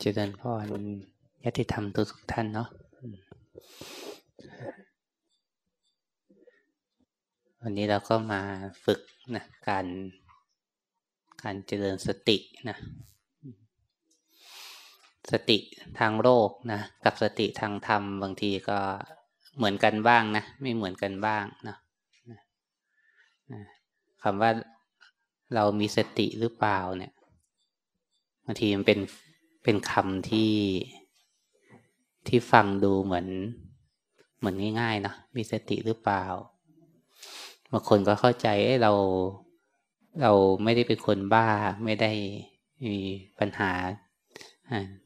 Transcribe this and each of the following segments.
เจริญพรยติธรรมทุกท่านเนาะวันนี้เราก็มาฝึกนะการการเจริญสตินะสติทางโลกนะกับสติทางธรรมบางทีก็เหมือนกันบ้างนะไม่เหมือนกันบ้างนะคำว่าเรามีสติหรือเปล่าเนี่ยบางทีมันเป็น เป็นคำที่ที่ฟังดูเหมือนเหมือนง่ายๆนะมีสติหรือเปล่าบางคนก็เข้าใจเราเราไม่ได้เป็นคนบ้าไม่ได้มีปัญหา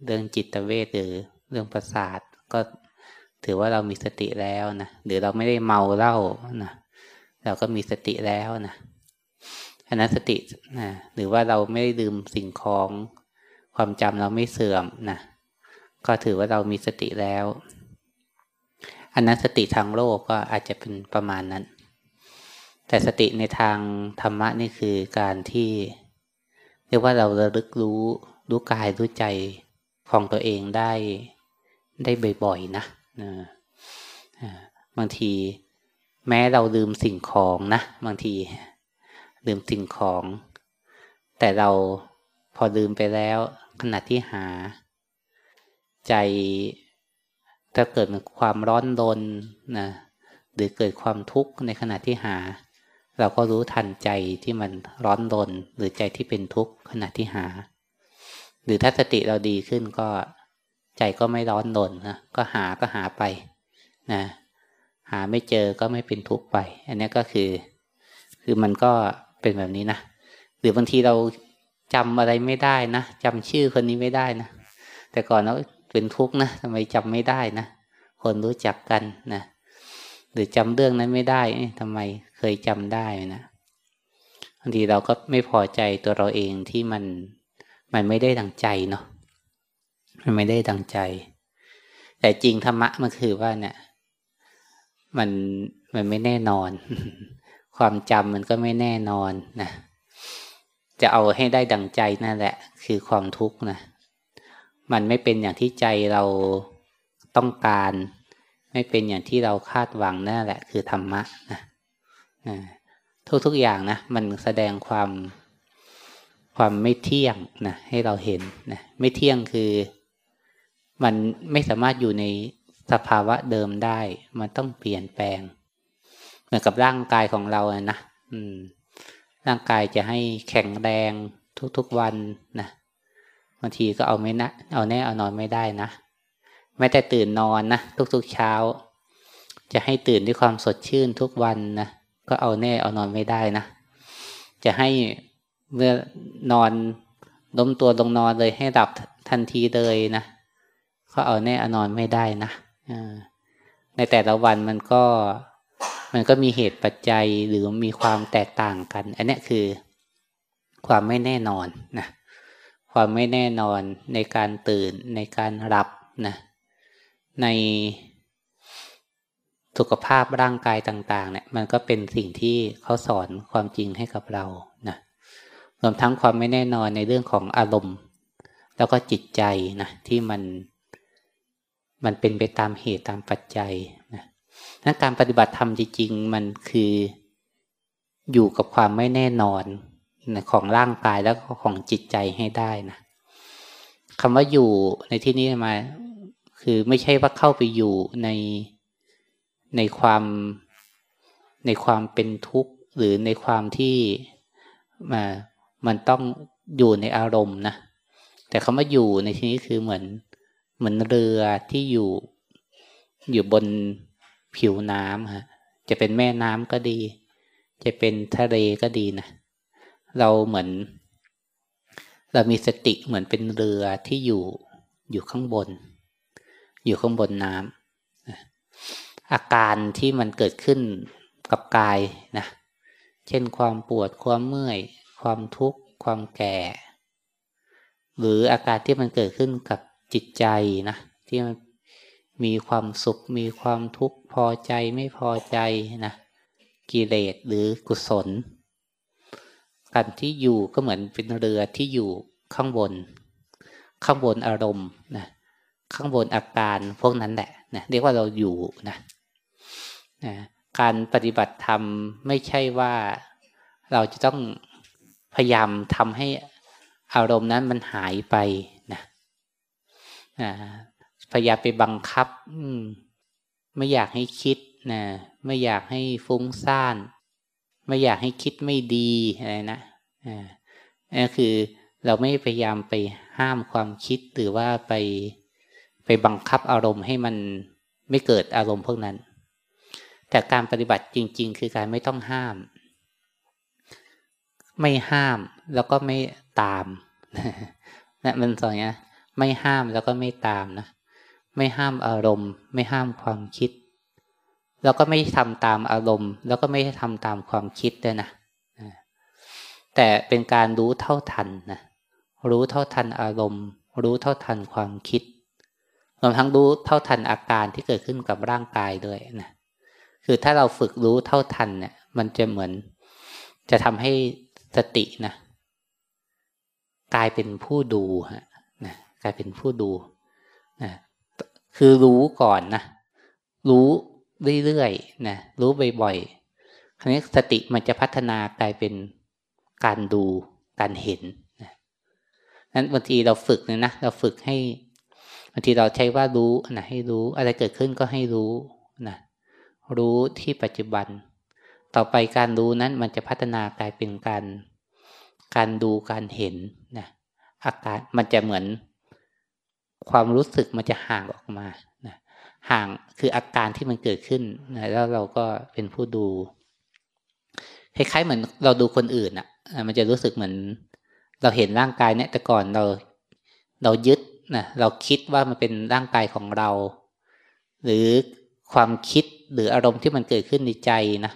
เรื่องจิตเวทหรือเรื่องประสาทก็ถือว่าเรามีสติแล้วนะหรือเราไม่ได้เมาเหล้านะเราก็มีสติแล้วนะอันนั้นสตินะหรือว่าเราไม่ได้ดื่มสิ่งของ ความจำเราไม่เสื่อมนะก็ถือว่าเรามีสติแล้ว อันนั้นสติทางโลกก็อาจจะเป็นประมาณนั้น แต่สติในทางธรรมะนี่คือการที่เรียกว่าเราระลึกรู้รู้กายรู้ใจของตัวเองได้ได้บ่อยๆนะนะบางทีแม้เราลืมสิ่งของนะ บางทีลืมสิ่งของ แต่เราพอลืมไปแล้ว ขณะที่หา ใจถ้าเกิดมีความร้อนรนนะหรือเกิดความทุกข์ในขณะที่หา เราก็รู้ทันใจที่มันร้อนรนหรือใจที่เป็นทุกข์ขณะที่หา หรือถ้าสติเราดีขึ้นก็ใจก็ไม่ร้อนรนนะก็หาก็หาไปนะหาไม่เจอก็ไม่เป็นทุกข์ไป อันนี้ก็คือ คือมันก็เป็นแบบนี้นะหรือบางทีเรา จำอะไรไม่ได้นะจำชื่อคนนี้ไม่ได้นะ แต่ก่อนเราเป็นทุกข์นะทำไมจำไม่ได้นะ คนรู้จักกันนะหรือจำเรื่องนั้นไม่ได้ทำไมเคยจำได้นะบางทีเราก็ไม่พอใจตัวเราเองที่มันมันไม่ได้ดังใจเนาะมันไม่ได้ดังใจ แต่จริงธรรมะมันคือว่าเนี่ย มันมันไม่แน่นอน ความจำมันก็ไม่แน่นอนนะ จะเอาให้ได้ดังใจนั่นแหละ คือความทุกข์นะมันไม่เป็นอย่างที่ใจเราต้องการ ไม่เป็นอย่างที่เราคาดหวังนั่นแหละ คือธรรมะนะทุกทุกอย่างนะมันแสดงความความไม่เที่ยงนะให้เราเห็นนะไม่เที่ยงคือ มันไม่สามารถอยู่ในสภาวะเดิมได้ มันต้องเปลี่ยนแปลง เหมือนกับร่างกายของเราอะนะอืม ร่างกายจะให้แข็งแรงทุกๆวันนะบางทีก็เอาไม่นะเอาแน่เอานอนไม่ได้นะแม้แต่ตื่นนอนนะทุกๆเช้า จะให้ตื่นด้วยความสดชื่นทุกวันนะก็เอาแน่เอานอนไม่ได้นะจะให้เมื่อนอนล้มตัวลงนอนเลยให้หลับทันทีเลยนะก็เอาแน่เอานอนไม่ได้นะในแต่ละวันมันก็ มันก็มีเหตุปัจจัยหรือมีความแตกต่างกัน อันนี้คือความไม่แน่นอนนะความไม่แน่นอนในการตื่นในการหลับนะในสุขภาพร่างกายต่างๆ เนี่ย มันก็เป็นสิ่งที่เขาสอนความจริงให้กับเรานะรวมทั้งความไม่แน่นอนในเรื่องของอารมณ์ แล้วก็จิตใจนะที่มัน มันเป็นไปตามเหตุตามปัจจัยนะ นั้นการปฏิบัติธรรมจริงๆ มันคืออยู่กับความไม่แน่นอนของร่างกายแล้วก็ของจิตใจให้ได้นะคำว่าอยู่ในที่นี้มา คือไม่ใช่ว่าเข้าไปอยู่ในในความในความเป็นทุกข์ หรือในความที่มามันต้องอยู่ในอารมณ์นะแต่คำว่าอยู่ในที่นี้คือเหมือนเหมือนเรือที่อยู่อยู่บน ผิวน้ำฮะจะเป็นแม่น้ำก็ดี จะเป็นทะเลก็ดีนะเราเหมือน เรามีสติเหมือนเป็นเรือที่อยู่อยู่ข้างบน อยู่ข้างบนน้ำอาการที่มันเกิดขึ้นกับกายนะเช่นความปวดความเมื่อย ความทุกข์ความแก่ หรืออาการที่มันเกิดขึ้นกับจิตใจนะที่มัน มีความสุข มีความทุกข์พอใจไม่พอใจนะกิเลสหรือกุศล กันที่อยู่ก็เหมือนเป็นเรือที่อยู่ข้างบน ข้างบนอารมณ์นะข้างบนอาการพวกนั้นแหละนะเรียกว่าเราอยู่นะนะการปฏิบัติธรรมไม่ใช่ว่าเราจะต้องพยายามทำให้อารมณ์นั้นมันหายไปนะนะ พยายามไปบังคับ อืม ไม่อยากให้คิดนะไม่อยากให้ฟุ้งซ่าน ไม่อยากให้คิดไม่ดีอะไรนะอ่านั่นคือเราไม่พยายามไปห้ามความคิดหรือว่าไปไปบังคับอารมณ์ให้มันไม่เกิดอารมณ์พวกนั้น แต่การปฏิบัติจริง ๆ คือการไม่ต้องห้าม ไม่ห้ามแล้วก็ไม่ตามนะมันสอนเนี้ยไม่ห้ามแล้วก็ไม่ตามนะ ไม่ห้ามอารมณ์ ไม่ห้ามความคิด แล้วก็ไม่ทำตามอารมณ์ แล้วก็ไม่ทำตามความคิดด้วยนะแต่เป็นการรู้เท่าทันนะรู้เท่าทันอารมณ์ รู้เท่าทันความคิดรวมทั้งรู้เท่าทันอาการที่เกิดขึ้นกับร่างกายด้วยนะคือถ้าเราฝึกรู้เท่าทันเนี่ย มันจะเหมือน จะทำให้สตินะกลายเป็นผู้ดูฮะนะกลายเป็นผู้ดู คือรู้ก่อนนะรู้เรื่อยๆนะรู้บ่อยๆคราวนี้สติมันจะพัฒนากลายเป็นการดูการเห็นนะนั้นบางทีเราฝึกเนี่ยนะเราฝึกให้บางทีเราใช้ว่ารู้นะให้รู้อะไรเกิดขึ้นก็ให้รู้นะรู้ที่ปัจจุบัน ต่อไปการรู้นั้นมันจะพัฒนากลายเป็นการการดูการเห็นนะอาการมันจะเหมือน ความรู้สึกมันจะห่างออกมานะห่างคืออาการที่มันเกิดขึ้นนะแล้วเราก็เป็นผู้ดูคล้ายๆเหมือนเราดูคนอื่นอะ่ะ มันจะรู้สึกเหมือน เราเห็นร่างกายเนี่ยแต่ก่อนเรา เรายึดนะเราคิดว่ามันเป็นร่างกายของเรา หรือความคิดหรืออารมณ์ที่มันเกิดขึ้นในใจนะ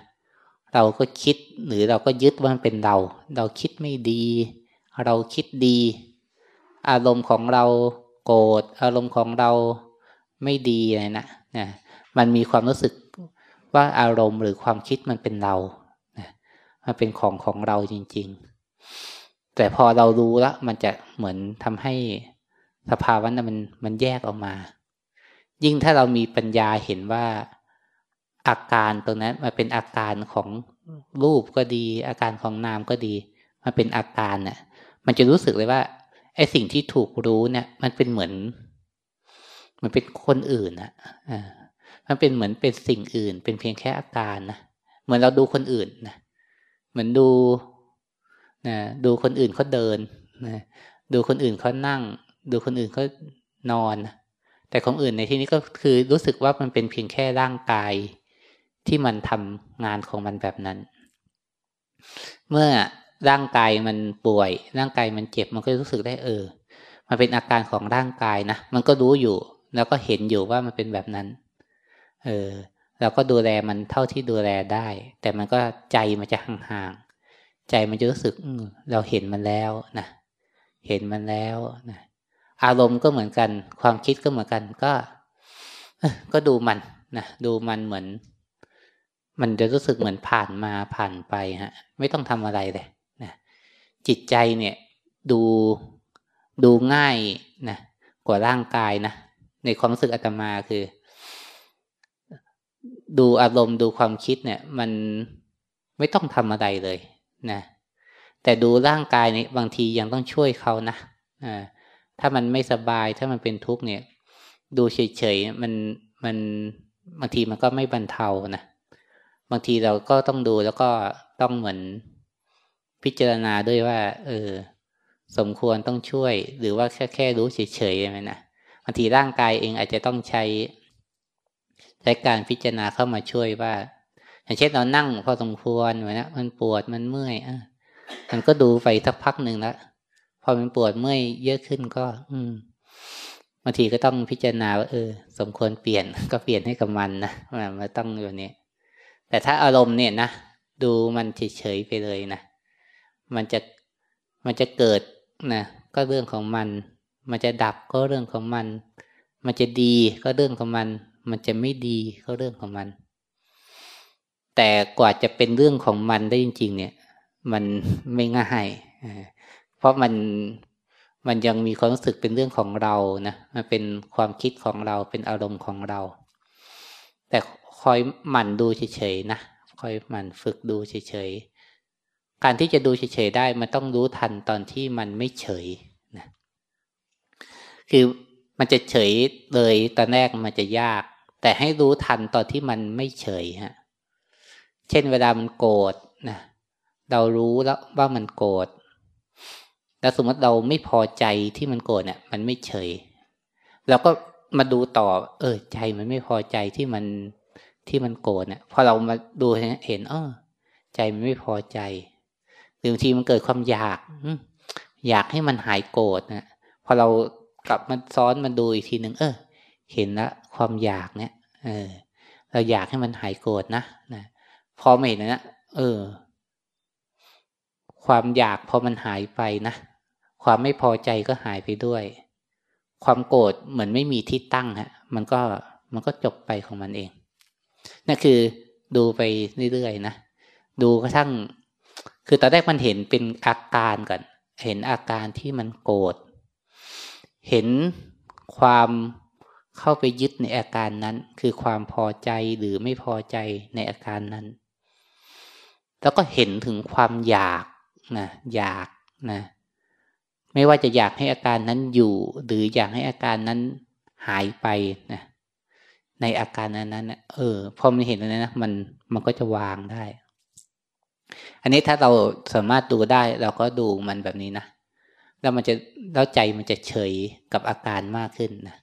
เราก็คิดหรือเราก็ยึดว่ามันเป็นเรา เราคิดไม่ดี เราคิดดี อารมณ์ของเรา โกรธอารมณ์ของเราไม่ดีอะไรนะนะมันมีความรู้สึกว่าอารมณ์หรือความคิดมันเป็นเรานะมันเป็นของของเราจริง ๆ แต่พอเรารู้แล้วมันจะเหมือนทำให้สภาวะนั้นมันมันแยกออกมา ยิ่งถ้าเรามีปัญญาเห็นว่าอาการตรงนั้นมันเป็นอาการของรูปก็ดี อาการของนามก็ดี มันเป็นอาการเนี่ยมันจะรู้สึกเลยว่า ไอ้สิ่งที่ถูกรู้เนี่ย มันเป็นเหมือน มันเป็นคนอื่นนะอ่ามันเป็นเหมือนเป็นสิ่งอื่น เป็นเพียงแค่อาการนะเหมือนเราดูคนอื่นนะเหมือนดูนะดูคนอื่นเขาเดินนะดูคนอื่นเขานั่ง ดูคนอื่นเขานอน แต่ของอื่นในที่นี้ก็คือรู้สึกว่ามันเป็นเพียงแค่ร่างกายที่มันทำงานของมันแบบนั้น เมื่อ ร่างกายมันป่วย ร่างกายมันเจ็บมันก็รู้สึกได้เออ มันเป็นอาการของร่างกายนะมันก็รู้อยู่ แล้วก็เห็นอยู่ว่ามันเป็นแบบนั้น เออเราก็ดูแลมันเท่าที่ดูแลได้ แต่มันก็ใจมันจะห่างๆใจมันจะรู้สึกเราเห็นมันแล้วนะเห็นมันแล้วนะอารมณ์ก็เหมือนกัน ความคิดก็เหมือนกันก็ก็ดูมันนะดูมันเหมือน มันจะรู้สึกเหมือนผ่านมาผ่านไปฮะ ไม่ต้องทำอะไรเลย จิตใจเนี่ยดูดูง่ายนะกว่าร่างกายนะในความรู้สึกอาตมาคือ ดูอารมณ์ดูความคิดเนี่ย มันไม่ต้องทำอะไรเลยนะแต่ดูร่างกายเนี่ยบางทียังต้องช่วยเขานะอ่าถ้ามันไม่สบายถ้ามันเป็นทุกข์เนี่ย ดูเฉยๆมันมันบางทีมันก็ไม่บรรเทานะบางทีเราก็ต้องดูแล้วก็ต้องเหมือน พิจารณาด้วยว่า เออ สมควรต้องช่วย หรือว่าแค่แค่รู้เฉยๆไหมนะบางทีร่างกายเองอาจจะต้องใช้ใช้การพิจารณาเข้ามาช่วยว่า อย่างเช่นเรานั่งพอสมควรเหมือนนะมันปวดมันเมื่อยอะมันก็ดูไปสักพักหนึ่งแล้วพอมันปวดเมื่อยเยอะขึ้นก็ อืมบางทีก็ต้องพิจารณาว่าเออ สมควรเปลี่ยนก็เปลี่ยนให้กับมันนะมันต้องอยู่นี้แต่ถ้าอารมณ์เนี่ยนะดูมันเฉยๆไปเลยนะ มันจะมันจะเกิดนะก็เรื่องของมัน มันจะดับก็เรื่องของมัน มันจะดีก็เรื่องของมัน มันจะไม่ดีก็เรื่องของมัน แต่กว่าจะเป็นเรื่องของมันได้จริง ๆ เนี่ย มันไม่ง่ายเพราะมันมันยังมีความรู้สึกเป็นเรื่องของเรานะมันเป็นความคิดของเราเป็นอารมณ์ของเรา แต่คอยหมั่นดูเฉยๆนะคอยหมั่นฝึกดูเฉยๆ การที่จะดูเฉยๆได้มันต้องรู้ทันตอนที่มันไม่เฉยนะคือมันจะเฉยเลยตอนแรกมันจะยาก แต่ให้รู้ทันตอนที่มันไม่เฉยฮะเช่นเวลามันโกรธนะเรารู้แล้วว่ามันโกรธแล้วสมมติเราไม่พอใจที่มันโกรธเนี่ย มันไม่เฉยเราก็มาดูต่อ เออ ใจมันไม่พอใจที่มันที่มันโกรธเนี่ยพอเรามาดูเห็นเออใจมันไม่พอใจ หรือบางทีมันเกิดความอยากอยากให้มันหายโกรธนะพอเรากลับมาซ้อนมาดูอีกทีหนึ่งเออ เห็นละความอยากเนี่ย เออ เราอยากให้มันหายโกรธนะนะพอไม่เห็นนะเออ ความอยากพอมันหายไปนะความไม่พอใจก็หายไปด้วย ความโกรธเหมือนไม่มีที่ตั้งฮะ มันก็มันก็จบไปของมันเองนั่นคือดูไปเรื่อยๆนะดูกระทั่ง คือตอนแรกมันเห็นเป็นอาการก่อน เห็นอาการที่มันโกรธ เห็นความเข้าไปยึดในอาการนั้น คือความพอใจหรือไม่พอใจในอาการนั้น แล้วก็เห็นถึงความอยากนะอยากนะไม่ว่าจะอยากให้อาการนั้นอยู่ หรืออยากให้อาการนั้นหายไปนะในอาการนั้นนั้นเออพอมันเห็นแล้วนะมันมันก็จะวางได้ อันนี้ถ้าเราสามารถดูได้เราก็ดูมันแบบนี้นะแล้วมันจะแล้วใจมันจะเฉยกับอาการมากขึ้นนะ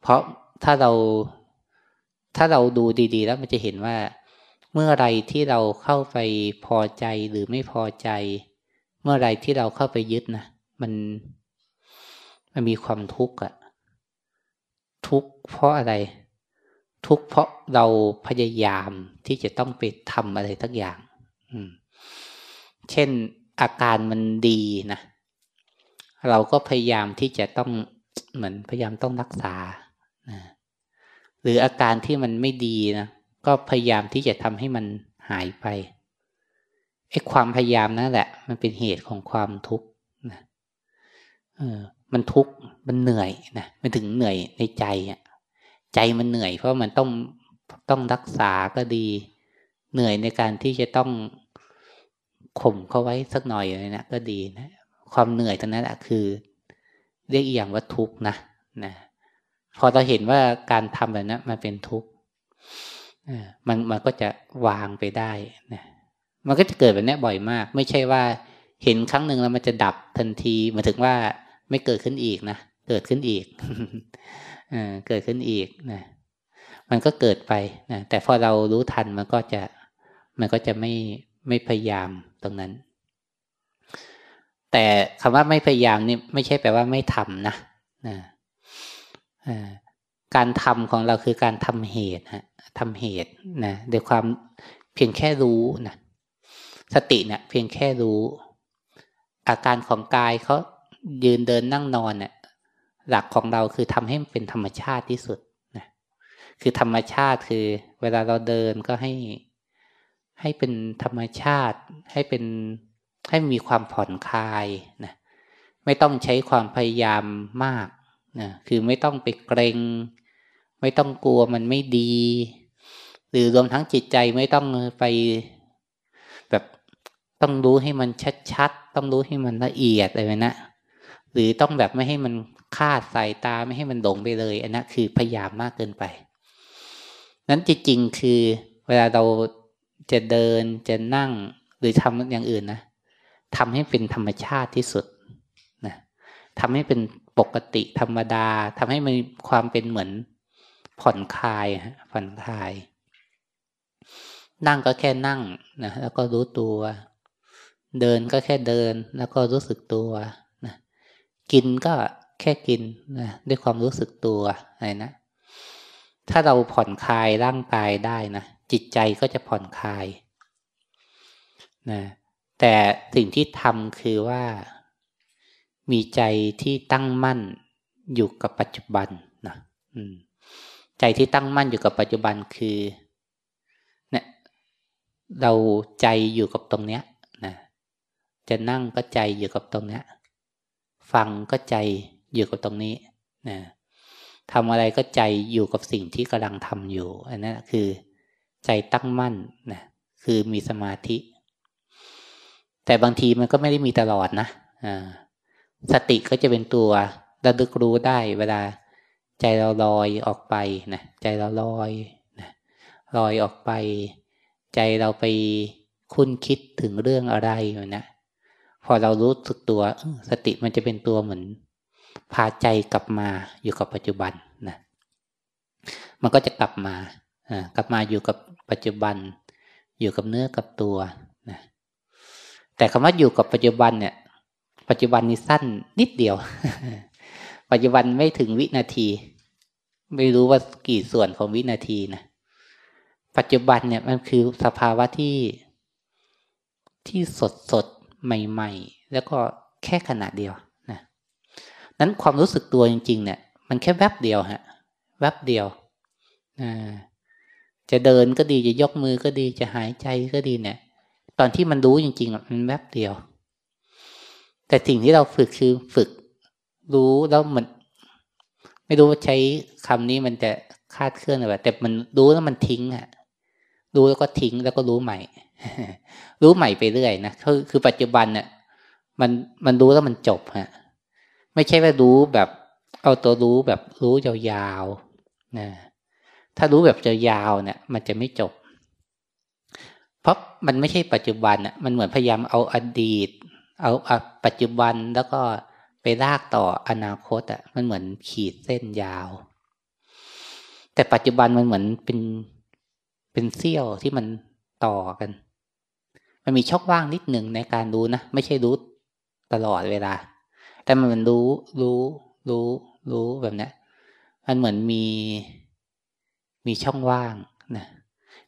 เพราะถ้าเราถ้าเราดูดี ๆ แล้วมันจะเห็นว่า เมื่อไรที่เราเข้าไปพอใจหรือไม่พอใจ เมื่อไรที่เราเข้าไปยึดนะมันมันมีความทุกข์อะทุกข์เพราะอะไร ทุกข์เพราะเราพยายามที่จะต้องไปทำอะไรทักอย่าง อืม เช่นอาการมันดีนะ เราก็พยายามที่จะต้องเหมือนพยายามต้องรักษานะหรืออาการที่มันไม่ดีนะก็พยายามที่จะทำให้มันหายไปไอ้ความพยายามนั่นแหละ มันเป็นเหตุของความทุกข์นะเออ มันทุกข์มันเหนื่อยนะมันถึงเหนื่อยในใจอะใจมันเหนื่อยเพราะมันต้องต้องรักษาก็ดี เหนื่อยในการที่จะต้อง ข่มเขาไว้สักหน่อยเลยนะก็ดีนะความเหนื่อยตรงนั้นแหะคือ เรียกอีกอย่างว่าทุกข์นะนะพอเราเห็นว่าการทำแบบนั้นมันเป็นทุกข์มันมันก็จะวางไปได้นะมันก็จะเกิดแบบนี้บ่อยมาก ไม่ใช่ว่าเห็นครั้งหนึ่งแล้วมันจะดับทันทีหมายถึงว่าไม่เกิดขึ้นอีกนะเกิดขึ้นอีกอเกิดขึ้นอีกนะมันก็เกิดไปนะแต่พอเรารู้ทันมันก็จะมันก็จะไม่ ไม่พยายามตรงนั้น แต่คำว่าไม่พยายามนี่ไม่ใช่แปลว่าไม่ทำนะนะการทำของเราคือการทำเหตุฮะทำเหตุนะโดยความเพียงแค่รู้นะสติเนะี่ยเพียงแค่รู้ อาการของกายเขายืนเดินนั่งนอนเนี่ยหลักของเราคือทำให้มันเป็นธรรมชาติที่สุดนะคือธรรมชาติคือ เวลาเราเดินก็ให้ ให้เป็นธรรมชาติให้เป็นให้มีความผ่อนคลายนะไม่ต้องใช้ความพยายามมากนะคือไม่ต้องไปเกรง ไม่ต้องกลัวมันไม่ดี หรือรวมทั้งจิตใจไม่ต้องไปแบบต้องรู้ให้มันชัดๆ ต้องรู้ให้มันละเอียดอะไรนะหรือต้องแบบไม่ให้มันคาดสายตาไม่ให้มันหลงไปเลย อันนั้นคือพยายามมากเกินไป นั้นจริงๆคือเวลาเรา จะเดินจะนั่งหรือทำอย่างอื่นนะทำให้เป็นธรรมชาติที่สุดนะทำให้เป็นปกติธรรมดาทำให้มันความเป็นเหมือนผ่อนคลายผ่อนคลาย นั่งก็แค่นั่งนะแล้วก็รู้ตัว เดินก็แค่เดิน แล้วก็รู้สึกตัวนะกินก็แค่กินนะด้วยความรู้สึกตัวอะไรนะถ้าเราผ่อนคลายร่างกายได้นะ จิตใจก็จะผ่อนคลายนะแต่สิ่งที่ทำคือว่า มีใจที่ตั้งมั่นอยู่กับปัจจุบันนะใจที่ตั้งมั่นอยู่กับปัจจุบันคือเนี่ยเราใจอยู่กับตรงเนี้ยนะจะนั่งก็ใจอยู่กับตรงเนี้ย ฟังก็ใจอยู่กับตรงนี้นะทำอะไรก็ใจอยู่กับสิ่งที่กำลังทำอยู่ อันนั้นคือ ใจตั้งมั่นนะคือมีสมาธิ แต่บางทีมันก็ไม่ได้มีตลอดนะสติก็จะเป็นตัวระลึกรู้ได้ เวลาใจเราลอยออกไปนะใจเราลอยนะลอยออกไป ใจเราไปคุ้นคิดถึงเรื่องอะไรนะพอเรารู้สึกตัวสติมันจะเป็นตัวเหมือน พาใจกลับมาอยู่กับปัจจุบันนะมันก็จะกลับมา กลับมาอยู่กับปัจจุบัน อยู่กับเนื้อกับตัวนะแต่คำว่าอยู่กับปัจจุบันเนี่ย ปัจจุบันนี้สั้นนิดเดียว ปัจจุบันไม่ถึงวินาที ไม่รู้ว่ากี่ส่วนของวินาทีนะปัจจุบันเนี่ยมันคือสภาวะที่ที่สดสดใหม่ ๆ แล้วก็แค่ขณะเดียวนะนั้นความรู้สึกตัวจริง ๆ เนี่ย มันแค่แวบเดียวฮะ แวบเดียวนะ จะเดินก็ดีจะยกมือก็ดีจะหายใจก็ดีเนี่ย ตอนที่มันรู้จริงๆมันแวบเดียว แต่สิ่งที่เราฝึกคือฝึก รู้แล้วมัน ไม่รู้ว่าใช้คำนี้มันจะคาดเคลื่อนหรือะไรแต่มันรู้แล้วมันทิ้งอะรู้แล้วก็ทิ้งแล้วก็รู้ใหม่ รู้ใหม่ไปเรื่อยนะคือคือปัจจุบันเนี่ยมันมันรู้แล้วมันจบฮะไม่ใช่ว่ารู้แบบ เอาตัวรู้แบบรู้ยาวๆนะ ถ้ารู้แบบจะยาวเนี่ย มันจะไม่จบ เพราะมันไม่ใช่ปัจจุบันอะมันเหมือนพยายามเอาอดีต เอาปัจจุบันแล้วก็ไปลากต่ออนาคตอะมันเหมือนขีดเส้นยาว แต่ปัจจุบันมันเหมือนเป็นเป็นเสี้ยวที่มันต่อกัน มันมีช่องว่างนิดหนึ่งในการรู้นะไม่ใช่รู้ตลอดเวลา แต่มันรู้รู้รู้รู้แบบนี้มันเหมือนมี มีช่องว่างนะ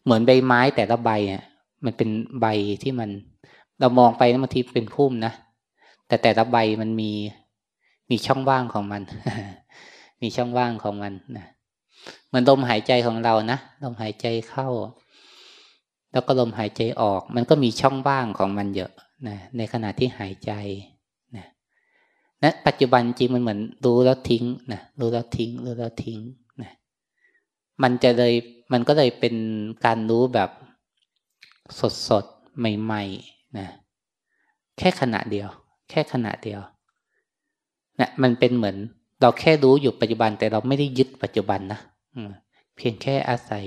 เหมือนใบไม้แต่ละใบอะมันเป็นใบที่มัน เรามองไปบางทีเป็นพุ่มนะแต่แต่ละใบมันมีมีช่องว่างของมัน มีช่องว่างของมันนะเหมือนลมหายใจของเรานะลมหายใจเข้า แล้วก็ลมหายใจออก มันก็มีช่องว่างของมันเยอะนะในขณะที่หายใจนะนะปัจจุบันจริงมันเหมือนรู้แล้วทิ้งนะรู้แล้วทิ้งรู้แล้วทิ้ง มันจะเลยมันก็เลยเป็นการรู้แบบสดสดใหม่ๆนะแค่ขณะเดียว แค่ขณะเดียวนะมันเป็นเหมือน เราแค่รู้อยู่ปัจจุบัน แต่เราไม่ได้ยึดปัจจุบันนะเพียงแค่อาศัย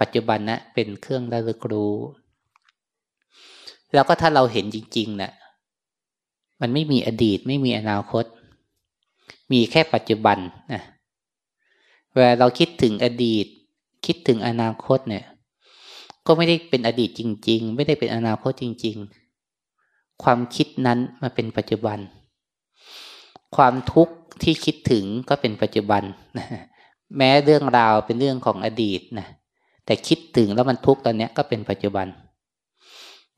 ปัจจุบันนะเป็นเครื่องระลึกรู้ แล้วก็ถ้าเราเห็นจริงๆนะ่ะมันไม่มีอดีตไม่มีอนาคต มีแค่ปัจจุบันนะ เวลาเราคิดถึงอดีต คิดถึงอนาคตเนี่ย ก็ไม่ได้เป็นอดีตจริง ๆ ไม่ได้เป็นอนาคตจริง ๆ ความคิดนั้นมาเป็นปัจจุบัน ความทุกข์ที่คิดถึงก็เป็นปัจจุบันแม้เรื่องราวเป็นเรื่องของอดีตนะแต่คิดถึงแล้วมันทุกข์ตอนนี้ก็เป็นปัจจุบัน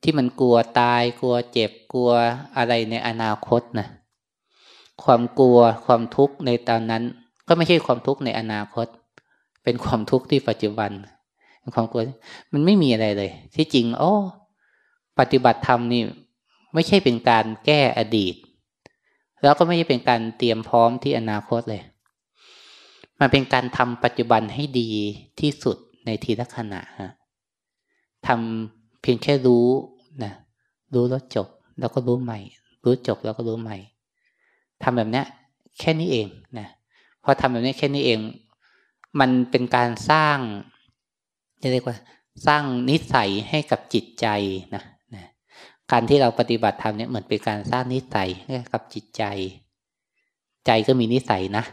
ที่มันกลัวตายกลัวเจ็บกลัวอะไรในอนาคตนะความกลัวความทุกข์ในตอนนั้น ก็ไม่ใช่ความทุกข์ในอนาคต เป็นความทุกข์ที่ปัจจุบันความกลัวมันไม่มีอะไรเลย ที่จริง โอ้ปฏิบัติธรรมนี่ไม่ใช่เป็นการแก้อดีต แล้วก็ไม่ใช่เป็นการเตรียมพร้อมที่อนาคตเลย มันเป็นการทำปัจจุบันให้ดีที่สุดในทีละขณะฮะทำเพียงแค่รู้นะรู้แล้วจบ แล้วก็รู้ใหม่ รู้จบแล้วก็รู้ใหม่ทำแบบนี้แค่นี้เองนะ พอทำแบบนี้แค่นี้เอง มันเป็นการสร้างจะเรียกว่า สร้างนิสัยให้กับจิตใจนะนะการที่เราปฏิบัติธรรมเนี่ยเหมือนเป็นการสร้างนิสัยให้กับจิตใจ ใจก็มีนิสัยนะ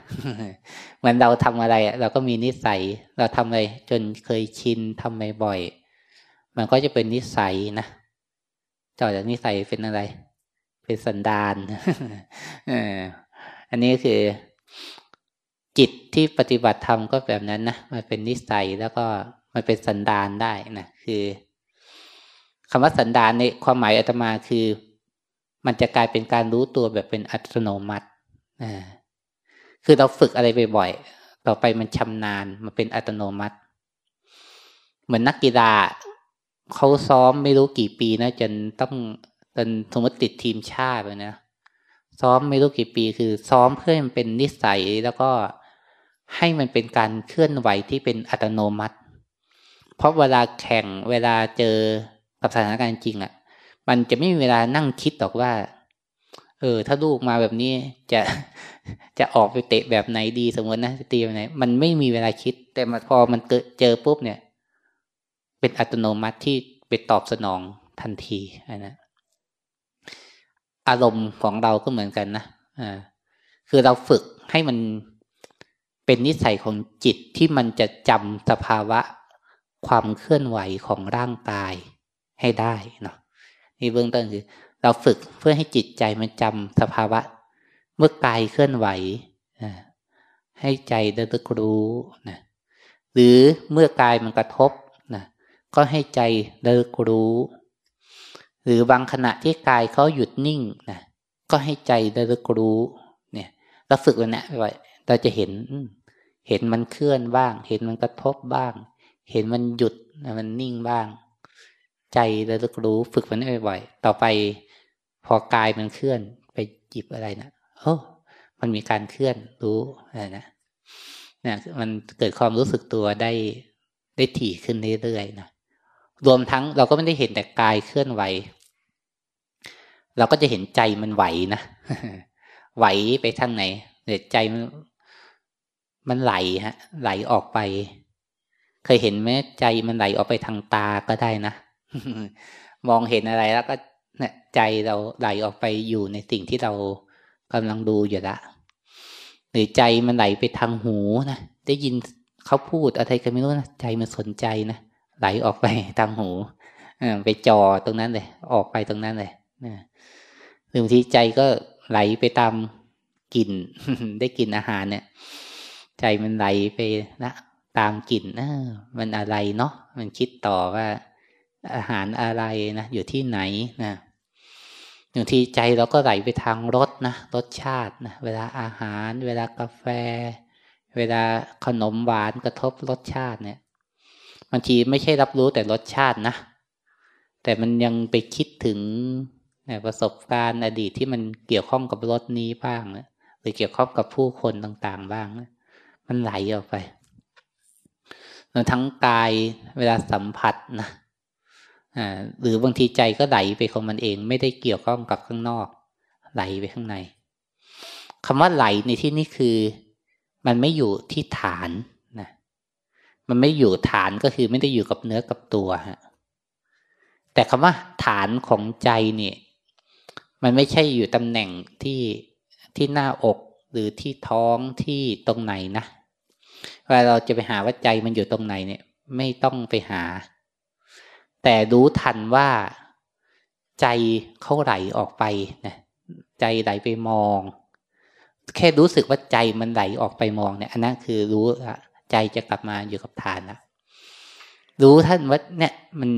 เหมือนเราทำอะไรเราก็มีนิสัย เราทำอะไรจนเคยชินทำบ่อยมันก็จะเป็นนิสัยนะต่อจากนิสัยเป็นอะไร เป็นสันดานอันนี้คือ จิตที่ปฏิบัติธรรมก็แบบนั้นนะมันเป็นนิสัยแล้วก็มันเป็นสันดานได้นะคือคำว่าสันดานในความหมายอาตมาคือ มันจะกลายเป็นการรู้ตัวแบบเป็นอัตโนมัติคือเราฝึกอะไรบ่อยๆ ต่อไปมันชำนาญ มันเป็นอัตโนมัติ เหมือนนักกีฬาเขาซ้อมไม่รู้กี่ปีนะจนต้องจนสมมติติดทีมชาติเลยนะ ซ้อมไม่รู้กี่ปีคือซ้อมเพื่อมันเป็นนิสัยแล้วก็ ให้มันเป็นการเคลื่อนไหวที่เป็นอัตโนมัติ เพราะเวลาแข่งเวลาเจอกับสถานการณ์จริงอะ่ะ มันจะไม่มีเวลานั่งคิดหรอกว่า เออ ถ้าลูกมาแบบนี้จะจะออกไปเตะแบบไหนดีสมมตินะตีแบบไหน มันไม่มีเวลาคิด แต่พอมันเกิดเจอปุ๊บเนี่ย เป็นอัตโนมัติที่ไปตอบสนองทันทีนะอารมณ์ของเราก็เหมือนกันนะอ่าคือเราฝึกให้มัน เป็นนิสัยของจิตที่มันจะจำสภาวะความเคลื่อนไหวของร่างกายให้ได้เนาะนี่เบื้องต้นคือ เราฝึกเพื่อให้จิตใจมันจำสภาวะ เมื่อกายเคลื่อนไหวให้ใจได้รู้นะหรือเมื่อกายมันกระทบนะก็ให้ใจได้รู้ หรือบางขณะที่กายเขาหยุดนิ่งนะก็ให้ใจได้รู้ เนี่ยเราฝึกวันนี้ไว้เราจะเห็น เห็นมันเคลื่อนบ้าง เห็นมันกระทบบ้าง เห็นมันหยุดมันนิ่งบ้าง ใจเราจะรู้ฝึกมันบ่อยๆต่อไป พอกายมันเคลื่อนไปจิบอะไรนะโอ้มันมีการเคลื่อนรู้อะไรนะเนี่ยมันเกิดความรู้สึกตัวได้ได้ถี่ขึ้นเรื่อยๆนะรวมทั้งเราก็ไม่ได้เห็นแต่กายเคลื่อนไหว เราก็จะเห็นใจมันไหวนะไหวไปทางไหนเดี๋ยวใจมัน มันไหลฮะ ไหลออกไป เคยเห็นไหมใจมันไหลออกไปทางตาก็ได้นะ มองเห็นอะไรแล้วก็เนี่ยใจเราไหลออกไปอยู่ในสิ่งที่เรากำลังดูอยู่ละหรือใจมันไหลไปทางหูนะได้ยินเขาพูดอะไรกันไม่รู้นะใจมันสนใจนะไหลออกไปทางหูไปจอตรงนั้นเลย ออกไปตรงนั้นเลยหรือบางทีใจก็ไหลไปตามกลิ่นได้กลิ่นอาหารเนี่ย ใจมันไหลไปนะตามกลิ่นเออมันอะไรเนาะมันคิดต่อว่า อาหารอะไรนะอยู่ที่ไหนนะบางทีใจเราก็ไหลไปทางรสนะรสชาตินะเวลาอาหาร เวลากาแฟ เวลาขนมหวานกระทบรสชาติเนี่ยบางทีไม่ใช่รับรู้แต่รสชาตินะ แต่มันยังไปคิดถึงประสบการณ์อดีตที่มันเกี่ยวข้องกับรสนี้บ้างนะหรือเกี่ยวข้องกับผู้คนต่างๆบ้างนะ มันไหลออกไป ทั้งกายเวลาสัมผัสนะหรือบางทีใจก็ไหลไปของมันเอง ไม่ได้เกี่ยวข้องกับข้างนอก ไหลไปข้างในคำว่าไหลในที่นี้คือ มันไม่อยู่ที่ฐานนะมันไม่อยู่ฐานก็คือไม่ได้อยู่กับเนื้อกับตัวฮะแต่คำว่าฐานของใจเนี่ย มันไม่ใช่อยู่ตำแหน่งที่ที่หน้าอกหรือที่ท้องที่ตรงไหนนะ เวลาเราจะไปหาว่าใจมันอยู่ตรงไหนเนี่ย ไม่ต้องไปหา แต่รู้ทันว่าใจเขาไหลออกไปนะใจไหลไปมอง แค่รู้สึกว่าใจมันไหลออกไปมองเนี่ย อันนั้นคือรู้ใจจะกลับมาอยู่กับฐานนะรู้ท่านว่าเนี่ย มัน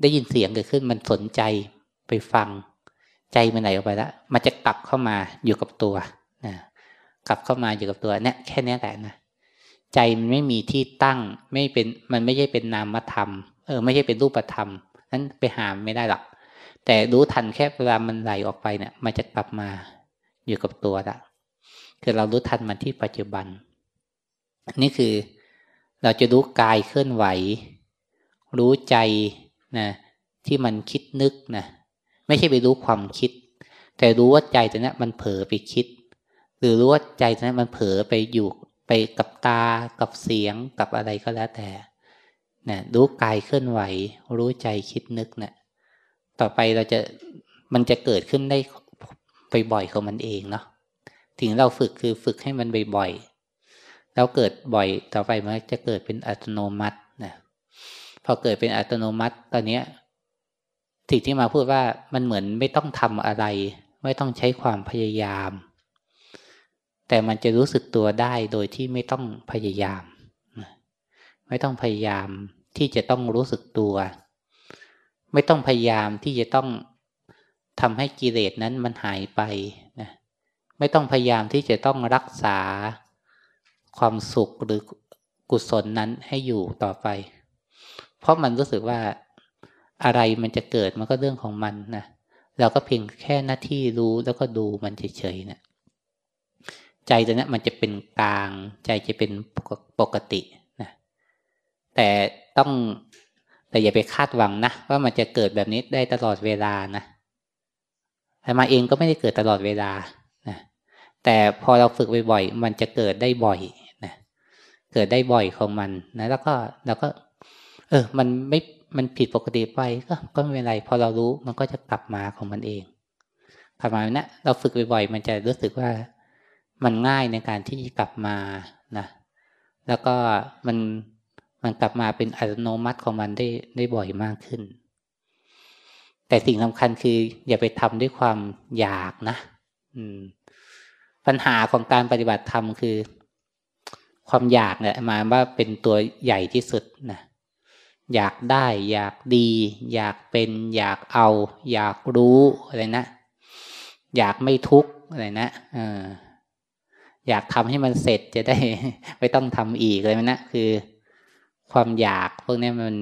ได้ยินเสียงเกิดขึ้น มันสนใจไปฟัง ใจมันไหลออกไปแล้วมันจะกลับเข้ามาอยู่กับตัวนะกลับเข้ามาอยู่กับตัวเนี่ยแค่นี้แหละนะ ใจมันไม่มีที่ตั้ง ไม่เป็นมันไม่ใช่เป็นนามธรรม เออ ไม่ใช่เป็นรูปธรรมนั้นไปหามไม่ได้หรอกแต่รู้ทันแค่เวลามันไหลออกไปเนี่ยมันจะกลับมาอยู่กับตัวละคือเรารู้ทันมันที่ปัจจุบัน นี่คือเราจะรู้กายเคลื่อนไหว รู้ใจนะที่มันคิดนึกนะไม่ใช่ไปรู้ความคิด แต่รู้ว่าใจตัวนี้มันเผลอไปคิด หรือรู้ว่าใจตัวนี้มันเผลอไปอยู่ ไปกับตากับเสียงกับอะไรก็แล้วแต่นะรู้กายเคลื่อนไหว รู้ใจคิดนึกเนะี่ยต่อไปเราจะมันจะเกิดขึ้นได้ไบ่อยๆของมันเองเนาะถึงเราฝึกคือฝึกให้มันบ่อยๆแล้วเกิดบ่อยต่อไปมันจะเกิดเป็นอัตโนมัตินะพอเกิดเป็นอัตโนมัติตอนนี้สิ่งที่มาพูดว่ามันเหมือนไม่ต้องทำอะไร ไม่ต้องใช้ความพยายาม แต่มันจะรู้สึกตัวได้โดยที่ไม่ต้องพยายาม ไม่ต้องพยายามที่จะต้องรู้สึกตัว ไม่ต้องพยายามที่จะต้องทำให้กิเลสนั้นมันหายไปนะไม่ต้องพยายามที่จะต้องรักษาความสุขหรือกุศลนั้นให้อยู่ต่อไป เพราะมันรู้สึกว่าอะไรมันจะเกิดมันก็เรื่องของมันนะเราก็เพียงแค่หน้าที่รู้แล้วก็ดูมันเฉยๆนะ ใจตัวนี้มันจะเป็นกลาง ใจจะเป็นปกตินะแต่ต้องแต่อย่าไปคาดหวังนะว่ามันจะเกิดแบบนี้ได้ตลอดเวลานะแต่มาเองก็ไม่ได้เกิดตลอดเวลานะแต่พอเราฝึกบ่อยๆมันจะเกิดได้บ่อยนะเกิดได้บ่อยของมันนะแล้วก็เราก็ เออ มันไม่มันผิดปกติไปก็ก็ไม่เป็นไร พอเรารู้มันก็จะกลับมาของมันเองกลับมาเนะเราฝึกบ่อยๆมันจะรู้สึกว่า มันง่ายในการที่กลับมานะแล้วก็มันมันกลับมาเป็นอัตโนมัติของมันได้ได้บ่อยมากขึ้น แต่สิ่งสำคัญคือ อย่าไปทำด้วยความอยากนะอืมปัญหาของการปฏิบัติธรรมคือ ความอยากเนี่ยมาว่าเป็นตัวใหญ่ที่สุดนะอยากได้ อยากดี อยากเป็น อยากเอา อยากรู้อะไรนะ อยากไม่ทุกข์อะไรนะออ อยากทำให้มันเสร็จจะได้ไม่ต้องทำอีกเลยนะคือ ความอยากพวกนี้มัน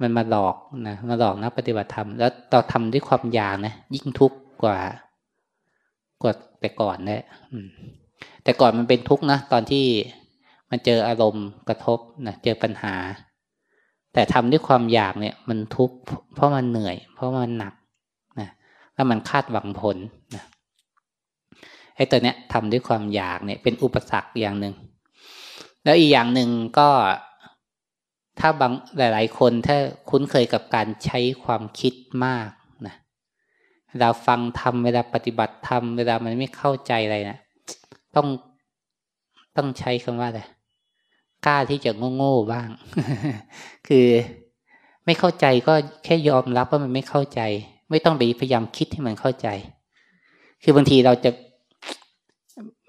มันมาหลอกนะมาหลอกนักปฏิบัติธรรมแล้วเราทำด้วยความอยากนะยิ่งทุกข์กว่ากว่าแต่ก่อนนะแต่ก่อนมันเป็นทุกข์นะตอนที่มันเจออารมณ์กระทบนะเจอปัญหา แต่ทำด้วยความอยากเนี่ย มันทุกข์เพราะมันเหนื่อย เพราะมันหนักนะแล้วมันคาดหวังผล อ้ตัวเนี้ยทำด้วยความอยากเนี่ยเป็นอุปสรรคอย่างหนึ่ง แล้วอีกอย่างหนึ่งก็ถ้าบางหลาย ๆ คนถ้าคุ้นเคยกับการใช้ความคิดมากนะเวลาฟังทำเวลาปฏิบัติทำเวลามันไม่เข้าใจอะไรนะต้องต้องใช้คำว่าอะไรกล้าที่จะโง่ๆบ้าง คือไม่เข้าใจก็แค่ยอมรับว่ามันไม่เข้าใจ ไม่ต้องไปพยายามคิดให้มันเข้าใจ คือบางทีเราจะ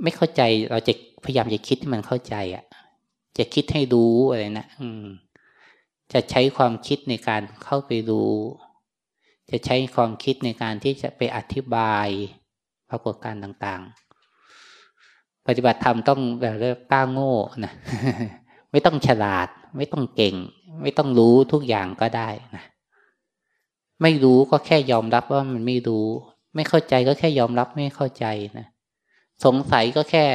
ไม่เข้าใจเราจะพยายามจะคิดให้มันเข้าใจอะ่ะ จะคิดให้รู้อะไรนะอืม จะใช้ความคิดในการเข้าไปรู้ จะใช้ความคิดในการที่จะไปอธิบายปรากฏการณ์ต่างๆ ปฏิบัติธรรมต้องแบบเรียกกล้าโง่นะไม่ต้องฉลาด ไม่ต้องเก่ง ไม่ต้องรู้ทุกอย่างก็ได้นะไม่รู้ก็แค่ยอมรับว่ามันไม่รู้ ไม่เข้าใจก็แค่ยอมรับไม่เข้าใจนะ สงสัยก็แค่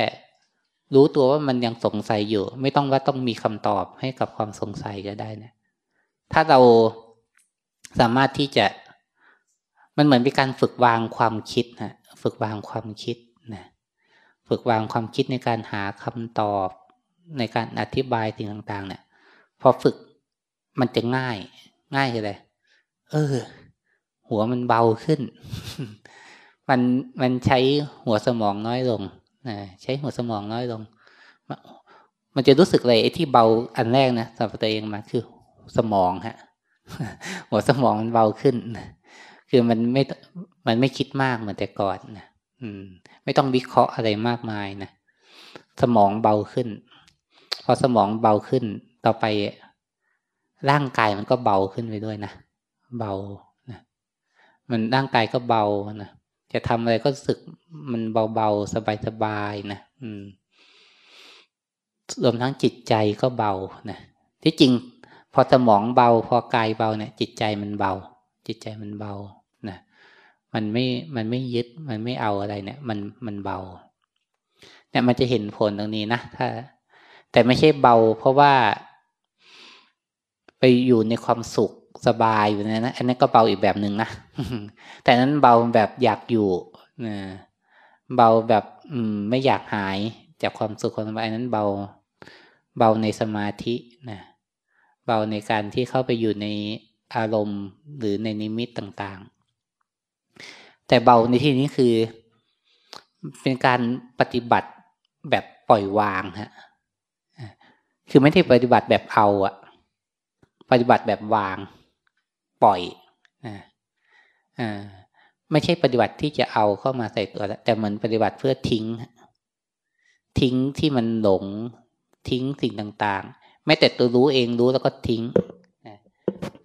รู้ตัวว่ามันยังสงสัยอยู่ ไม่ต้องว่าต้องมีคำตอบให้กับความสงสัยก็ได้นะ ถ้าเราสามารถที่จะมันเหมือนเป็นการฝึกวางความคิดนะฝึกวางความคิดนะฝึกวางความคิดในการหาคำตอบในการอธิบายสิ่งต่าง ๆ เนี่ยพอฝึกมันจะง่าย ง่ายเลยเออ หัวมันเบาขึ้น มันมันใช้หัวสมองน้อยลงนะใช้หัวสมองน้อยลง มันจะรู้สึกอะไรไอ้ที่เบาอันแรกนะสำหรับตัวเองมาคือสมองฮะ หัวสมองมันเบาขึ้น คือมันไม่ มันไม่คิดมากเหมือนแต่ก่อนนะอืม ไม่ต้องวิเคราะห์อะไรมากมายนะสมองเบาขึ้น พอสมองเบาขึ้น ต่อไปร่างกายมันก็เบาขึ้นไปด้วยนะเบานะมันร่างกายก็เบานะ จะทำอะไรก็รู้สึกมันเบาๆ สบายๆนะอืมรวมทั้งจิตใจก็เบานะที่จริง พอสมองเบา พอกายเบาเนี่ย จิตใจมันเบา จิตใจมันเบานะมันไม่มันไม่ยึดมันไม่เอาอะไรเนี่ย มันมันเบา เนี่ยมันจะเห็นผลตรงนี้นะถ้า แต่ไม่ใช่เบา เพราะว่า ไปอยู่ในความสุขสบายอยู่นะอันนั้นก็เบาอีกแบบหนึ่งนะ แต่นั้นเบาแบบอยากอยู่นะเบาแบบอืมไม่อยากหายจากความสุขความสบายนั้นเบา เบาในสมาธินะเบาในการที่เข้าไปอยู่ในอารมณ์หรือในนิมิตต่างๆ แต่เบาในที่นี้คือ เป็นการปฏิบัติแบบปล่อยวางฮะคือไม่ได้ปฏิบัติแบบเอาอะปฏิบัติแบบวาง ปล่อยอ่า ไม่ใช่ปฏิบัติที่จะเอาเข้ามาใส่ตัวแต่เหมือนปฏิบัติเพื่อทิ้ง ทิ้งที่มันหลง ทิ้งสิ่งต่างๆ แม้แต่ตัวรู้เองรู้แล้วก็ทิ้ง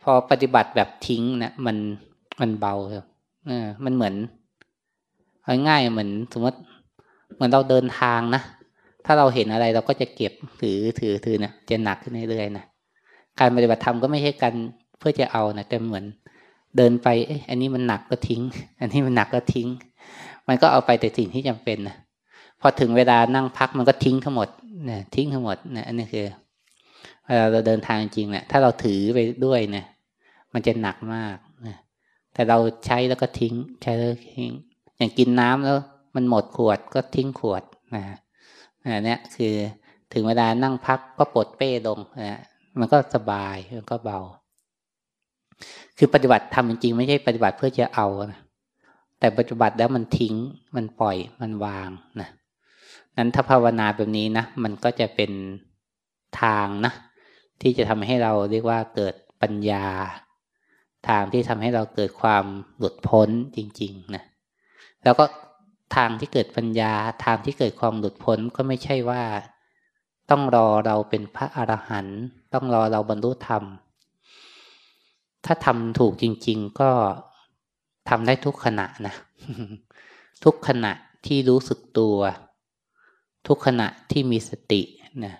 พอปฏิบัติแบบทิ้งนะมันมันเบาครับมันเหมือนง่ายเหมือนสมมติเหมือนเราเดินทางนะถ้าเราเห็นอะไรเราก็จะเก็บถือถือถือเนะี่ยจะหนักขึ้นเรื่อยๆนะการปฏิบัติธรรมก็ไม่ใช่การเพื่อจะเอานะแต่เหมือน เดินไปเอ๊ะอันนี้มันหนักก็ทิ้ง อันนี้มันหนักก็ทิ้ง มันก็เอาไปแต่สิ่งที่จำเป็นนะพอถึงเวลานั่งพักมันก็ทิ้งทั้งหมดนะทิ้งทั้งหมดนะอันนี้คือเวลาเราเดินทางจริงเนะี่ยถ้าเราถือไปด้วยเนะี่ยมันจะหนักมากนะแต่เราใช้แล้วก็ทิ้ง ใช้แล้วทิ้ง อย่างกินน้ำแล้ว มันหมดขวดก็ทิ้งขวดนะอันนี้คือถึงเวลานั่งพักก็ปลดเป้ลงนะมันก็สบายมันก็เบา คือปฏิบัติทำจริงๆไม่ใช่ปฏิบัติเพื่อจะเอานะแต่ปฏิบัติแล้วมันทิ้งมันปล่อยมันวางนะนั้นถ้าภาวนาแบบนี้นะมันก็จะเป็นทางนะที่จะทำให้เราเรียกว่าเกิดปัญญา ทางที่ทำให้เราเกิดความหลุดพ้นจริงๆนะแล้วก็ทางที่เกิดปัญญาทางที่เกิดความหลุดพ้นก็ไม่ใช่ว่า ต้องรอเราเป็นพระอรหันต์ต้องรอเราบรรลุธรรม ถ้าทำถูกจริง ๆ ก็ทำได้ทุกขณะนะ ทุกขณะที่รู้สึกตัว ทุกขณะที่มีสตินะ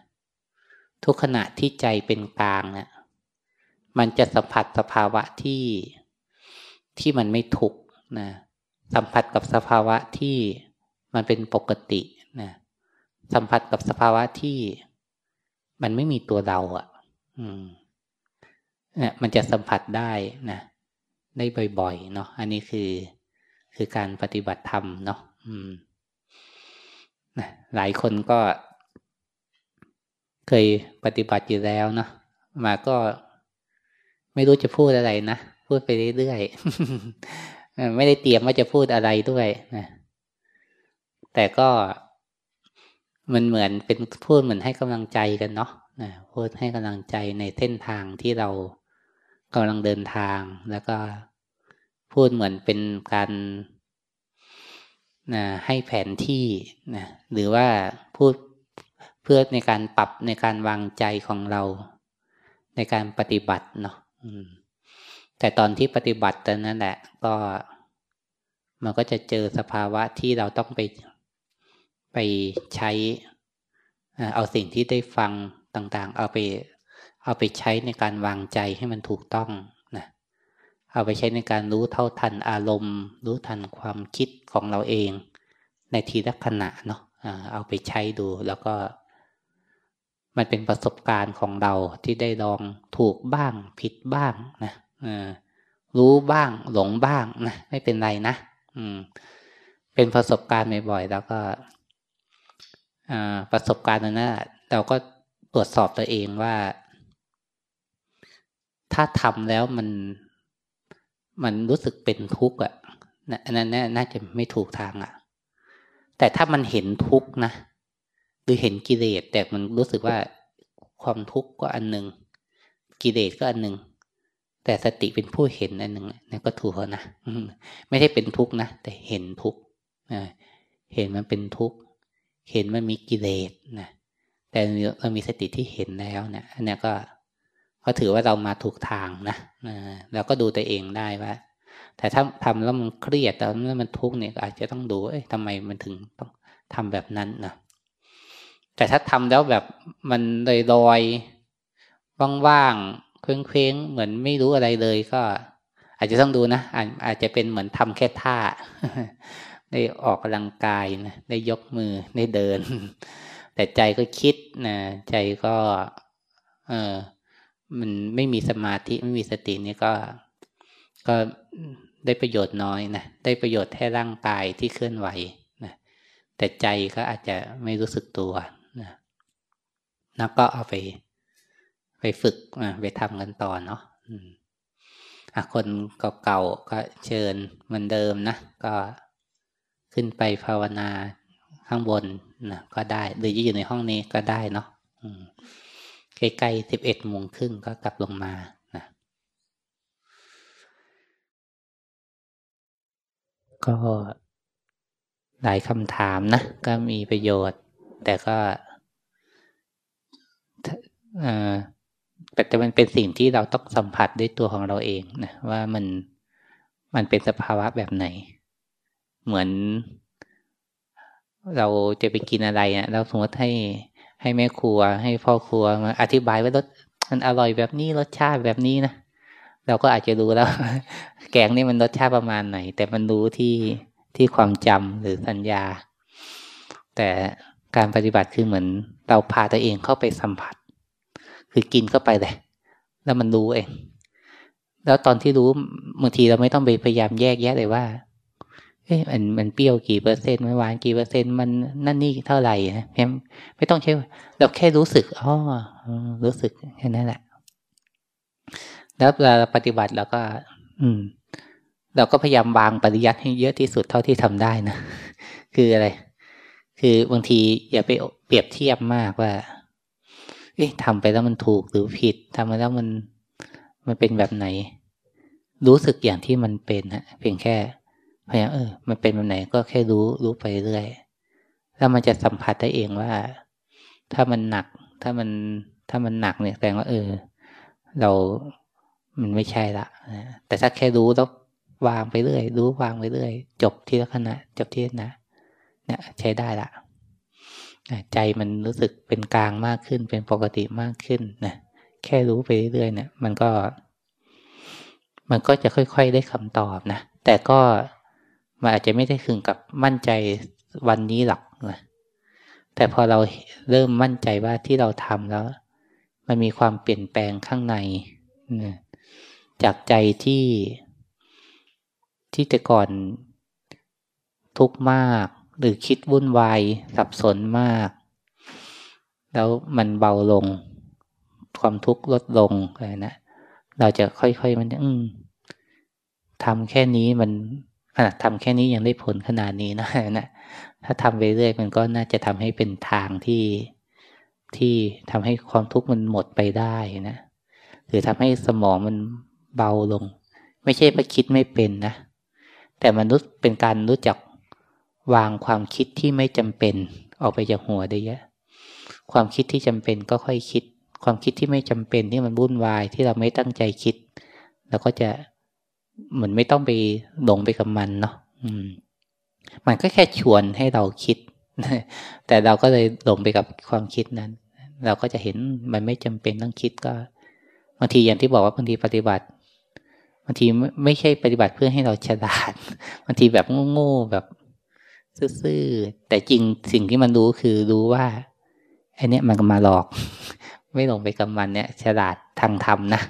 ทุกขณะที่ใจเป็นกลางนะมันจะสัมผัสสภาวะที่ที่มันไม่ทุกนะสัมผัสกับสภาวะที่มันเป็นปกตินะสัมผัสกับสภาวะที่มันไม่มีตัวเราอะ่ะ อืม เนี่ยมันจะสัมผัสได้นะได้บ่อยๆเนาะอันนี้คือคือการปฏิบัติธรรมเนาะอืมนะหลายคนก็ เคยปฏิบัติอยู่แล้วเนาะมาก็ไม่รู้จะพูดอะไรนะ พูดไปเรื่อยๆ ไม่ได้เตรียมว่าจะพูดอะไรด้วยนะแต่ก็มันเหมือนเป็นพูดเหมือนให้กำลังใจกันเนาะพูดให้กำลังใจในเส้นทางที่เรา กำลังเดินทางแล้วก็พูดเหมือนเป็นการนะให้แผนที่นะหรือว่าพูดเพื่อในการปรับในการวางใจของเรา ในการปฏิบัติเนาะแต่ตอนที่ปฏิบัติตอนนั้นแหละ ก็มันก็จะเจอสภาวะที่เราต้องไปไปใช้ เอาสิ่งที่ได้ฟังต่างๆ เอาไป เอาไปใช้ในการวางใจให้มันถูกต้องนะเอาไปใช้ในการรู้เท่าทันอารมณ์ รู้ทันความคิดของเราเอง ในทีละขณะเนาะเอาไปใช้ดูแล้วก็ มันเป็นประสบการณ์ของเราที่ได้ลองถูกบ้างผิดบ้างนะรู้บ้างหลงบ้างนะไม่เป็นไรนะอืม เป็นประสบการณ์บ่อยๆแล้วก็ประสบการณ์นั้นเราก็ตรวจสอบตัวเองว่า ถ้าทำแล้วมันมันรู้สึกเป็นทุกข์อะอันนั้นน่าจะไม่ถูกทางอะ แต่ถ้ามันเห็นทุกข์นะหรือเห็นกิเลสแต่มันรู้สึกว่าความทุกข์ก็อันหนึ่งกิเลสก็อันหนึ่งแต่สติเป็นผู้เห็นอันหนึ่งนั่นก็ถูกนะไม่ใช่เป็นทุกข์นะแต่เห็นทุกข์เห็นมันเป็นทุกข์เห็นมันมีกิเลสนะแต่เรามีสติที่เห็นแล้วเนะี่ยอันนี้ก็ ก็ถือว่าเรามาถูกทางนะเราก็ดูตัวเองได้ว่า แต่ถ้าทำแล้วมันเครียดแล้วมันทุกข์เนี่ยอาจจะต้องดู เอ้ยทำไมมันถึงต้องทำแบบนั้นนะแต่ถ้าทำแล้วแบบมันลอยลอยว่างๆ เคว้งๆ เหมือนไม่รู้อะไรเลยก็ อาจจะต้องดูนะอาจจะเป็นเหมือนทำแค่ท่า ได้ออกกำลังกายนะได้ยกมือได้เดิน แต่ใจก็คิดนะใจก็ เออ มันไม่มีสมาธิไม่มีสตินี่ก็ก็ได้ประโยชน์น้อยนะได้ประโยชน์แค่ร่างกายที่เคลื่อนไหวนะแต่ใจก็อาจจะไม่รู้สึกตัวนะแล้วก็เอาไป ไปฝึกไปทำกันต่อเนาะคนเก่าๆก็เชิญเหมือนเดิมนะ ก็ขึ้นไปภาวนาข้างบนนะก็ได้ หรืออยู่ในห้องนี้ก็ได้เนาะ ใกล้ๆสิบเอ็ดโมงครึ่งก็กลับลงมานะก็หลายคำถามนะ ก็มีประโยชน์ แต่ก็แต่มันเป็นสิ่งที่เราต้องสัมผัสด้วยตัวของเราเองนะว่ามันมันเป็นสภาวะแบบไหน เหมือน เราจะไปกินอะไรเนะ่ยเราสมมติให้ ให้แม่ครัว ให้พ่อครัวมาอธิบายว่ารสมันอร่อยแบบนี้รสชาติแบบนี้นะเราก็อาจจะรู้แล้ว แกงนี่มันรสชาติประมาณไหน แต่มันรู้ที่ที่ความจำหรือสัญญา แต่การปฏิบัติคือเหมือน เราพาตัวเองเข้าไปสัมผัส คือกินเข้าไปเลยแล้วมันรู้เอง แล้วตอนที่รู้บางทีเราไม่ต้องไปพยายามแยกแยะเลยว่า เอ๊ะมันมันเปรี้ยวกี่เปอร์เซ็นต์มันหวานกี่เปอร์เซ็นต์มันนั่นนี่เท่าไหร่นะไม่ไม่ต้องใช้เราแค่รู้สึกอ๋อรู้สึกแค่นั้นแหละ แล้วเวลาปฏิบัติเราก็ อืม เราก็พยายามวางปริยัติให้เยอะที่สุดเท่าที่ทำได้นะคืออะไร คือบางทีอย่าไปเปรียบเทียบมากว่า เอ๊ะทำไปแล้วมันถูกหรือผิดทำไปแล้วมันมันเป็นแบบไหน รู้สึกอย่างที่มันเป็นฮะเพียงแค่ พยายามเออ มันเป็นแบบไหนก็แค่รู้รู้ไปเรื่อยแล้วมันจะสัมผัสได้เองว่า ถ้ามันหนัก ถ้ามันถ้ามันหนักเนี่ยแสดงว่า เออ เรา มันไม่ใช่ละแต่ถ้าแค่รู้แล้ววางไปเรื่อยรู้วางไปเรื่อยจบที่ละขณะ จบทีละนะเนี่ยใช้ได้ละใจมันรู้สึกเป็นกลางมากขึ้น เป็นปกติมากขึ้นนะแค่รู้ไปเรื่อยเนี่ย มันก็ มันก็จะค่อย ๆ ได้คำตอบนะแต่ก็ มันอาจจะไม่ได้คึงกับมั่นใจวันนี้หรอกนะแต่พอเราเริ่มมั่นใจว่าที่เราทำแล้ว มันมีความเปลี่ยนแปลงข้างในนะจากใจที่ที่แต่ก่อนทุกข์มาก หรือคิดวุ่นวายสับสนมาก แล้วมันเบาลง ความทุกข์ลดลงอะไรนะเราจะค่อยๆมันอืมทำแค่นี้มัน ขนาดทำแค่นี้ยังได้ผลขนาดนี้นะนะถ้าทำไปเรื่อยมันก็น่าจะทำให้เป็นทางที่ที่ทำให้ความทุกข์มันหมดไปได้นะหรือทำให้สมองมันเบาลง ไม่ใช่ไปคิดไม่เป็นนะ แต่มนุษย์เป็นการรู้จักวางความคิดที่ไม่จำเป็น ออกไปจากหัวได้เยอะ ความคิดที่จำเป็นก็ค่อยคิด ความคิดที่ไม่จำเป็นที่มันวุ่นวายที่เราไม่ตั้งใจคิดเราก็จะ เหมือนไม่ต้องไปหลงไปกับมันเนาะอืม มันก็แค่ชวนให้เราคิด แต่เราก็เลยหลงไปกับความคิดนั้น เราก็จะเห็นมันไม่จำเป็นต้องคิดก็บางทีอย่างที่บอกว่าบางทีปฏิบัติบางทีไม่ใช่ปฏิบัติเพื่อให้เราฉลาดบางทีแบบโง่ๆแบบซื่อๆแต่จริงสิ่งที่มันรู้คือรู้ว่าไอ้นี่มันก็มาหลอก ไม่หลงไปกับมันเนี่ย ฉลาดทางธรรมนะ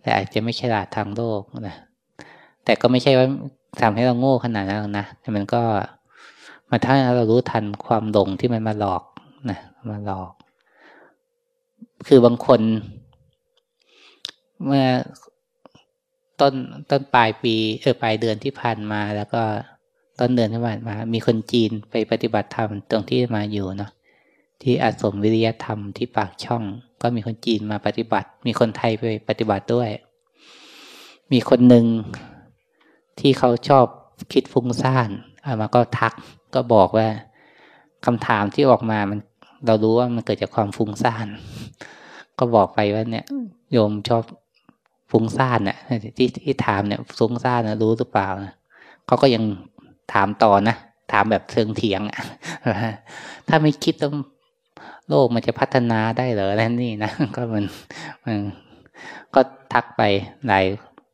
แต่อาจจะไม่ฉลาดทางโลกนะ แต่ก็ไม่ใช่ว่าทำให้เราโง่ขนาดนั้นนะแต่มันก็มาถ้าเรารู้ทันความหลงที่มันมาหลอกนะมาหลอก คือบางคน เมื่อต้นต้นปลายปีเออปลายเดือนที่ผ่านมา แล้วก็ต้นเดือนที่ผ่านมา มีคนจีนไปปฏิบัติธรรมตรงที่มาอยู่เนาะที่อาสมวิริยธรรมที่ปากช่อง ก็มีคนจีนมาปฏิบัติ มีคนไทยไปปฏิบัติด้วย มีคนหนึ่ง ที่เขาชอบคิดฟุ้งซ่านอามาก็ทักก็บอกว่าคำถามที่ออกมามันเรารู้ว่ามันเกิดจากความฟุ้งซ่าน ก็บอกไปว่าเนี่ย โยมชอบฟุ้งซ่านเนี่ยที่ที่ถามเนี่ยฟุ้งซ่านนะรู้หรือเปล่านะเขาก็ยังถามต่อนะถามแบบเชิงเถียงถ้าไม่คิดต้องโลกมันจะพัฒนาได้เหรอนั่นนี่นะก็มันมันก็ทักไปหลาย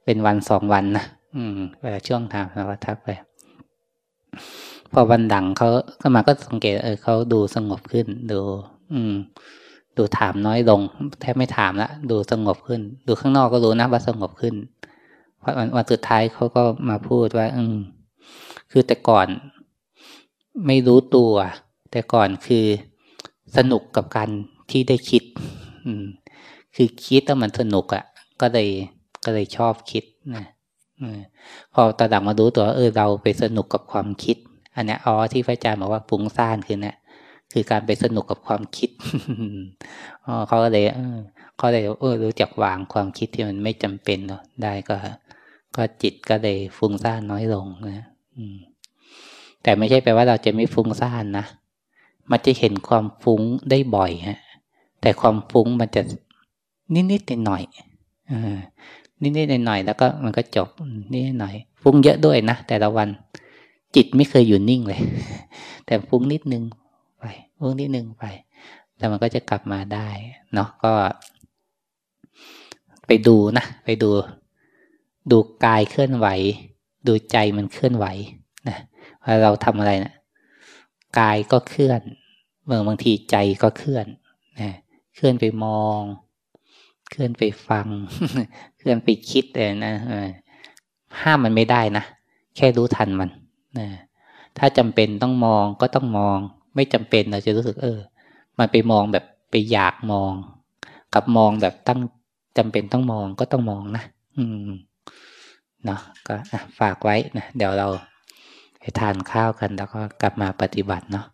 เป็นวันสองวันนะ อืมเวลาช่วงทางเราก็ทักไป พอวันดังเขาก็มาก็สังเกต เออเขาดูสงบขึ้น ดู อืม ดูถามน้อยลง แทบไม่ถามละดูสงบขึ้น ดูข้างนอกก็รู้นะว่าสงบขึ้นพอวันวันสุดท้ายเขาก็มาพูดว่า อืม คือแต่ก่อนไม่รู้ตัว แต่ก่อนคือสนุกกับการที่ได้คิด อืม คือคิดแล้วมันสนุกอะ่ะ ก็เลยก็เลยชอบคิดนะ พอตาดังมาดูตัวเออเราไปสนุกกับความคิด อันนี้อ๋อที่พระอาจารย์บอกว่าฟุ้งซ่านคือเนี่ยคือการไปสนุกกับความคิดอ๋อเขาก็เลยเขาเลยเออรู้จักวางความคิดที่มันไม่จำเป็นเนาะได้ก็ ก็จิตก็เลยฟุ้งซ่านน้อยลงนะแต่ไม่ใช่แปลว่าเราจะไม่ฟุ้งซ่านนะมันจะเห็นความฟุ้งได้บ่อยฮะ แต่ความฟุ้งมันจะนิดๆหน่อยๆ นิดๆหน่อยๆแล้วก็มันก็จบนิดหน่อยฟุ้งเยอะด้วยนะแต่ละวัน จิตไม่เคยอยู่นิ่งเลย แต่ฟุ้งนิดนึงไปฟุ้งนิดนึงไป แล้วมันก็จะกลับมาได้เนาะก็ ไปดูนะไปดู ดูกายเคลื่อนไหว ดูใจมันเคลื่อนไหวนะวลาเราทำอะไรนะกายก็เคลื่อนเมื่อบางทีใจก็เคลื่อนนะเคลื่อนไปมอง เคลื่อนไปฟัง เคลื่อนไปคิดเลยนะห้ามมันไม่ได้นะ แค่รู้ทันมันนะถ้าจำเป็นต้องมองก็ต้องมอง ไม่จำเป็นเราจะรู้สึกเออ มันไปมองแบบไปอยากมอง กับมองแบบตั้งจำเป็นต้องมองก็ต้องมองนะอืมเนาะก็ฝากไว้นะเดี๋ยวเราไปทานข้าวกันแล้วก็กลับมาปฏิบัติเนาะ